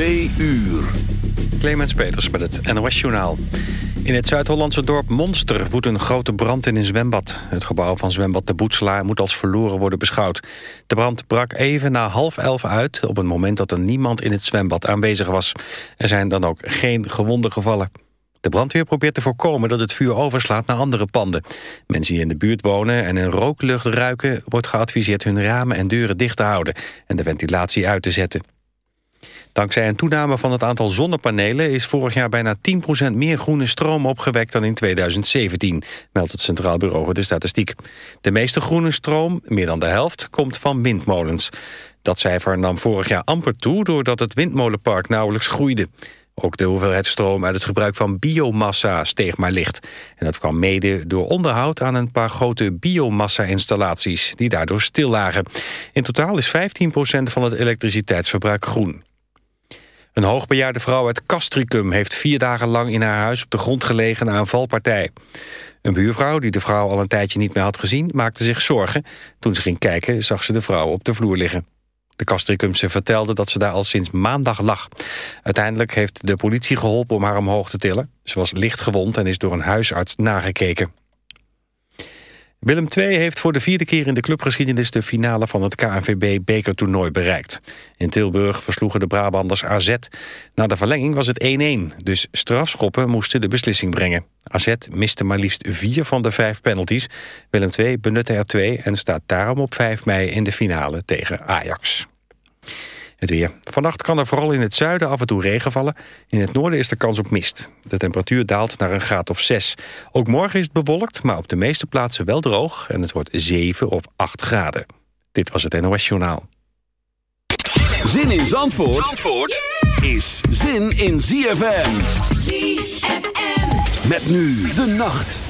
Twee uur. Clemens Peters met het NOS-journaal. In het Zuid-Hollandse dorp Monster woedt een grote brand in een zwembad. Het gebouw van zwembad De Boetselaar moet als verloren worden beschouwd. De brand brak even na half elf uit... op het moment dat er niemand in het zwembad aanwezig was. Er zijn dan ook geen gewonden gevallen. De brandweer probeert te voorkomen dat het vuur overslaat naar andere panden. Mensen die in de buurt wonen en een rooklucht ruiken... wordt geadviseerd hun ramen en deuren dicht te houden... en de ventilatie uit te zetten. Dankzij een toename van het aantal zonnepanelen... is vorig jaar bijna 10% meer groene stroom opgewekt dan in 2017... meldt het Centraal Bureau voor de Statistiek. De meeste groene stroom, meer dan de helft, komt van windmolens. Dat cijfer nam vorig jaar amper toe... doordat het windmolenpark nauwelijks groeide. Ook de hoeveelheid stroom uit het gebruik van biomassa steeg maar licht. En dat kwam mede door onderhoud aan een paar grote biomassa-installaties... die daardoor stil lagen. In totaal is 15% van het elektriciteitsverbruik groen. Een hoogbejaarde vrouw uit Castricum heeft vier dagen lang in haar huis op de grond gelegen na een valpartij. Een buurvrouw die de vrouw al een tijdje niet meer had gezien maakte zich zorgen. Toen ze ging kijken zag ze de vrouw op de vloer liggen. De Castricumse vertelde dat ze daar al sinds maandag lag. Uiteindelijk heeft de politie geholpen om haar omhoog te tillen. Ze was licht gewond en is door een huisarts nagekeken. Willem II heeft voor de vierde keer in de clubgeschiedenis... de finale van het KNVB-bekertoernooi bereikt. In Tilburg versloegen de Brabanders AZ. Na de verlenging was het 1-1, dus strafschoppen moesten de beslissing brengen. AZ miste maar liefst vier van de vijf penalties. Willem II benutte er twee en staat daarom op 5 mei in de finale tegen Ajax. Het weer. Vannacht kan er vooral in het zuiden af en toe regen vallen. In het noorden is de kans op mist. De temperatuur daalt naar een graad of 6. Ook morgen is het bewolkt, maar op de meeste plaatsen wel droog... en het wordt 7 of 8 graden. Dit was het NOS Journaal. Zin in Zandvoort, Zandvoort is zin in ZFM. ZFM. Met nu de nacht.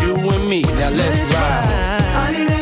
you and me. Now let's ride.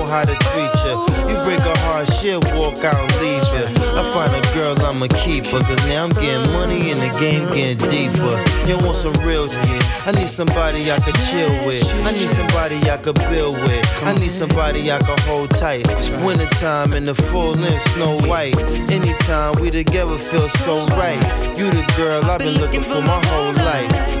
how to treat you. You break a heart, she'll walk out and leave you. I find a girl I'ma keep her, cause now I'm getting money and the game getting deeper. You want some real shit? I need somebody I could chill with. I need somebody I could build with. I need somebody I could hold tight. Wintertime in the full length, snow white. Anytime we together feel so right. You the girl I've been looking for my whole life.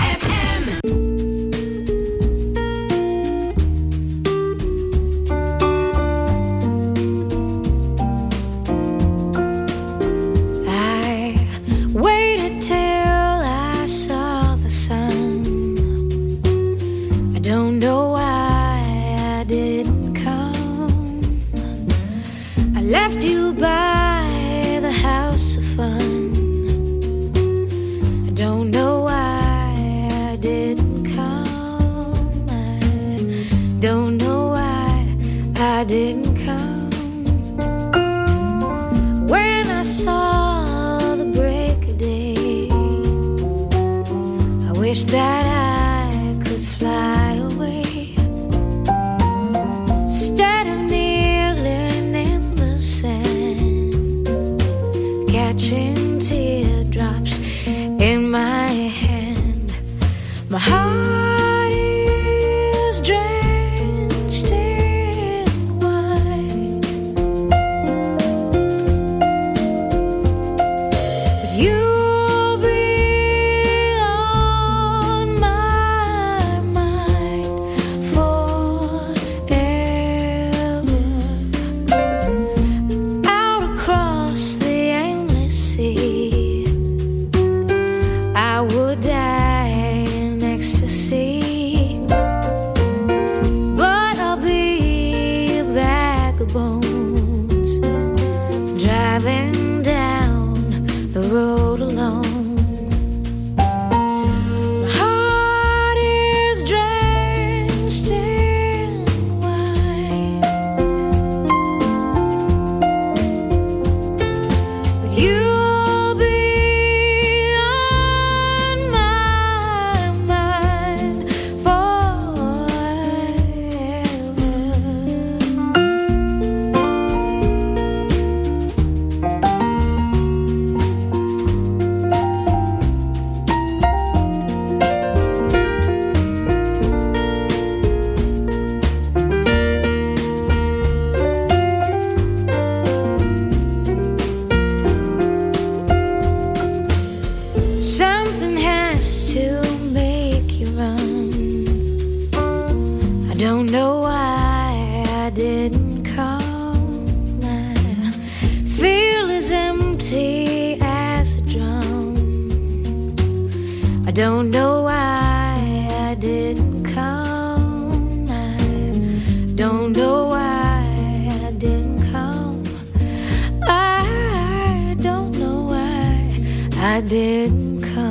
I didn't come.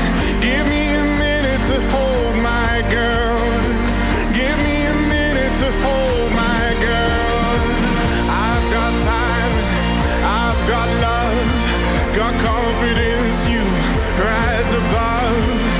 above.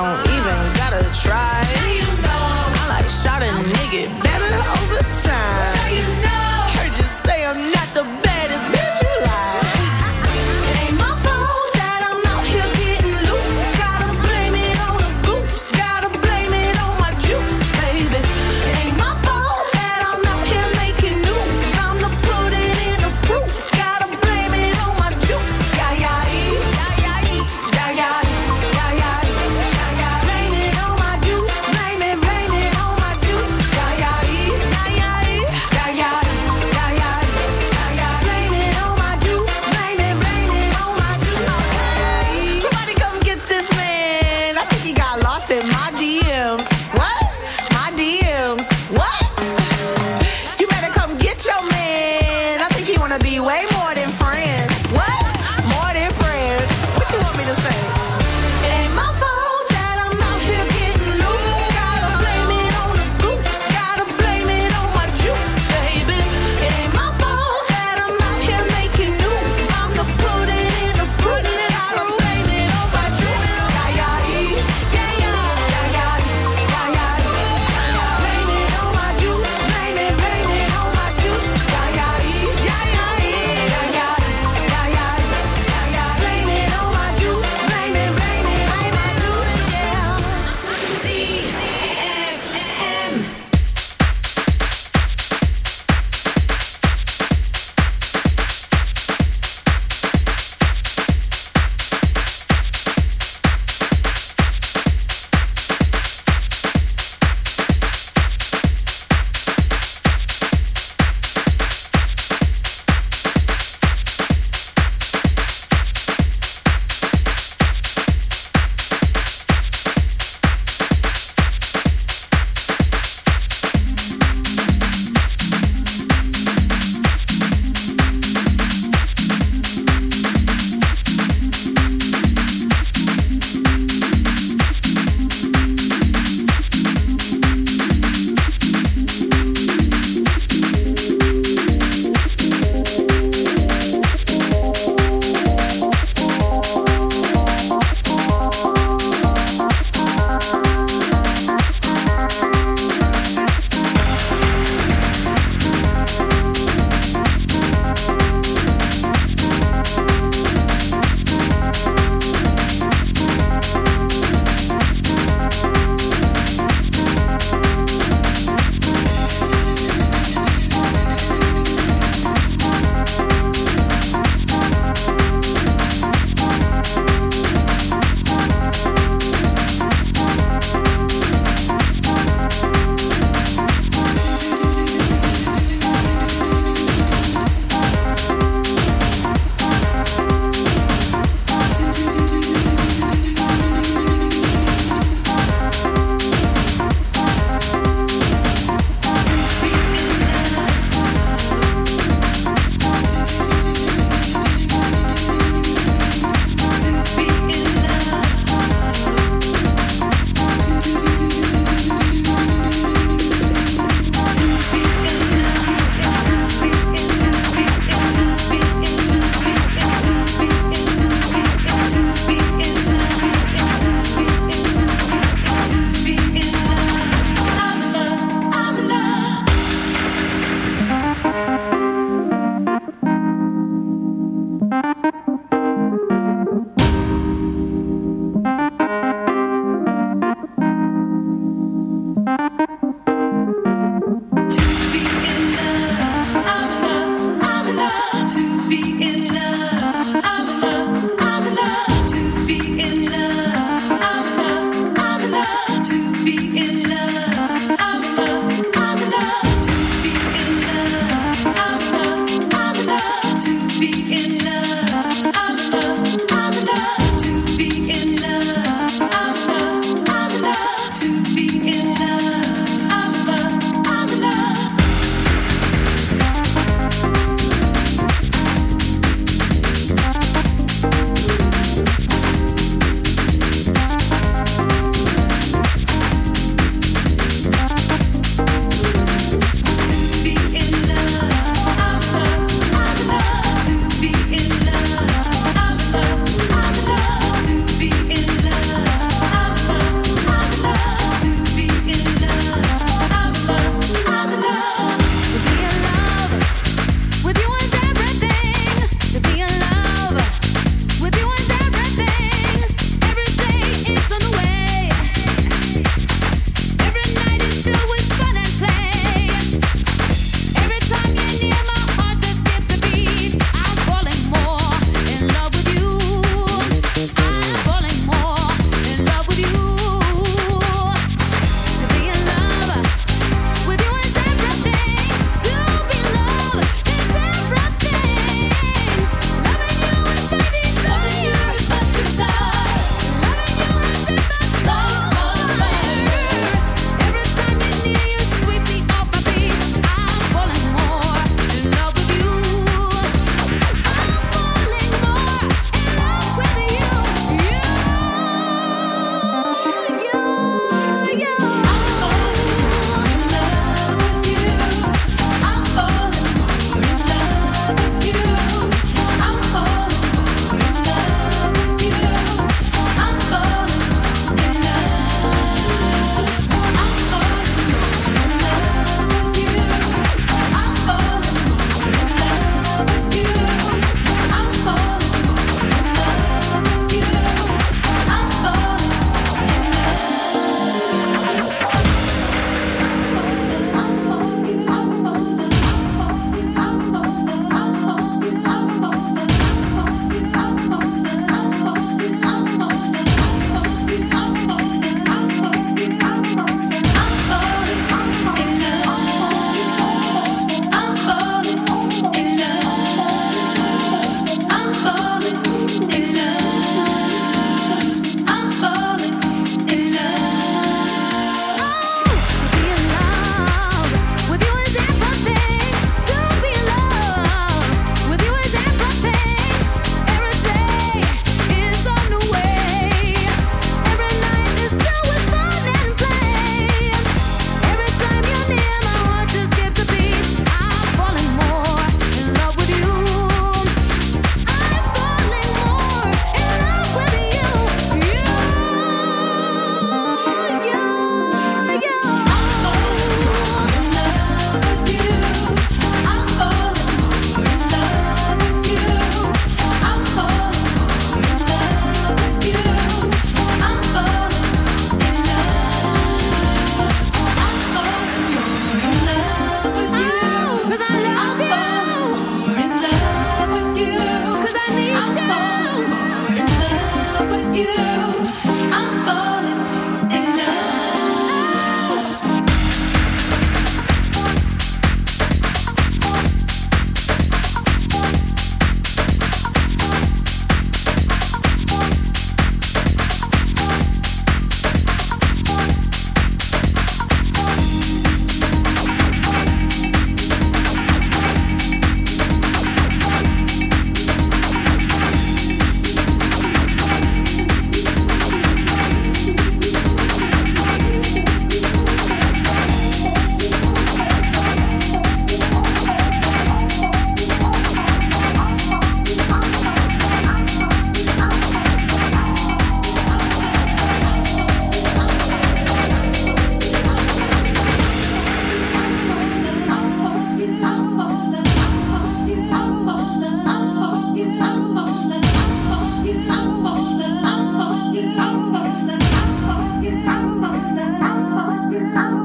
don't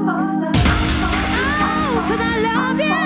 Oh, cause I love you.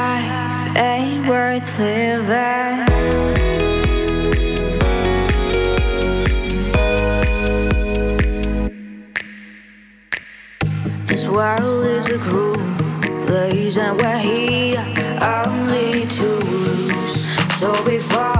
life ain't worth living. world is a cruel place and we're here only to lose. So before.